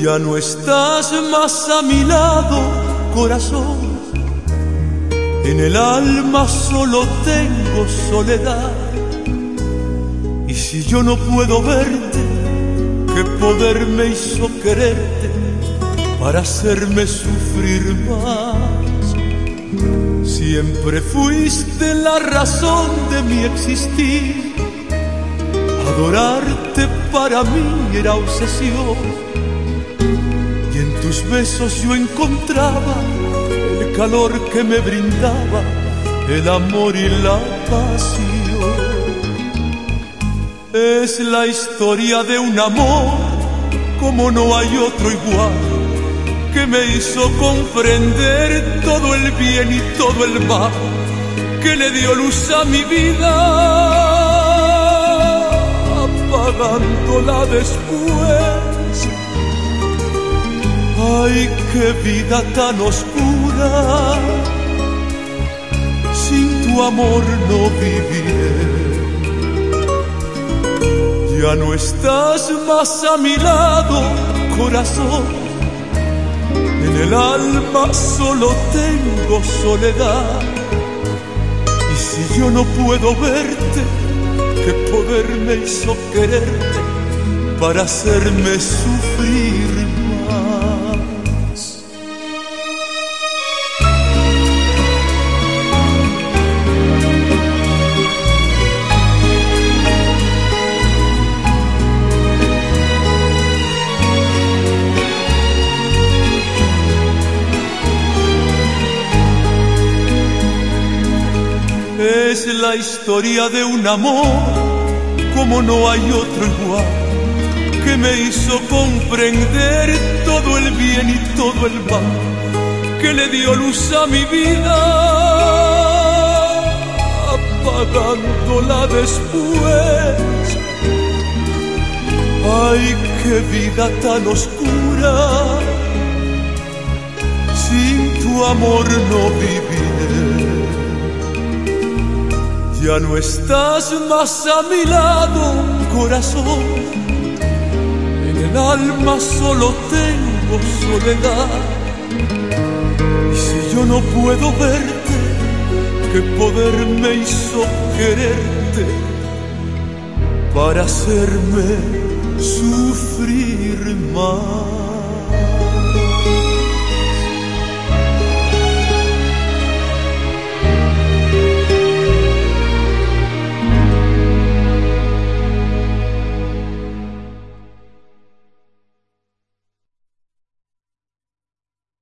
Ya no estás más a mi lado, corazón. En el alma solo tengo soledad. Y si yo no puedo verte, ¿qué poder me hizo quererte para hacerme sufrir más? Siempre fuiste la razón de mi existir. Adorarte para mí era obsesión. Tus besos yo encontraba el calor que me brindaba el amor y la pasión. Es la historia de un amor como no hay otro igual que me hizo comprender todo el bien y todo el mal, que le dio luz a mi vida, apagándola después. Ay, qué vida tan oscura, sin tu amor no viviré. Ya no estás más a mi lado, corazón en el alma solo tengo soledad. Y si yo no puedo verte, ¿qué poder me hizo quererte para hacerme sufrir la historia de un amor como no hay otro igual, que me hizo comprender todo el bien y todo el mal, que le dio luz a mi vida, apagándola después. Ay, qué vida tan oscura, sin tu amor no viviré. Ya no estás más a mi lado, corazón. En el alma solo tengo soledad. Y si yo no puedo verte, ¿qué poder me hizo quererte para hacerme sufrir más?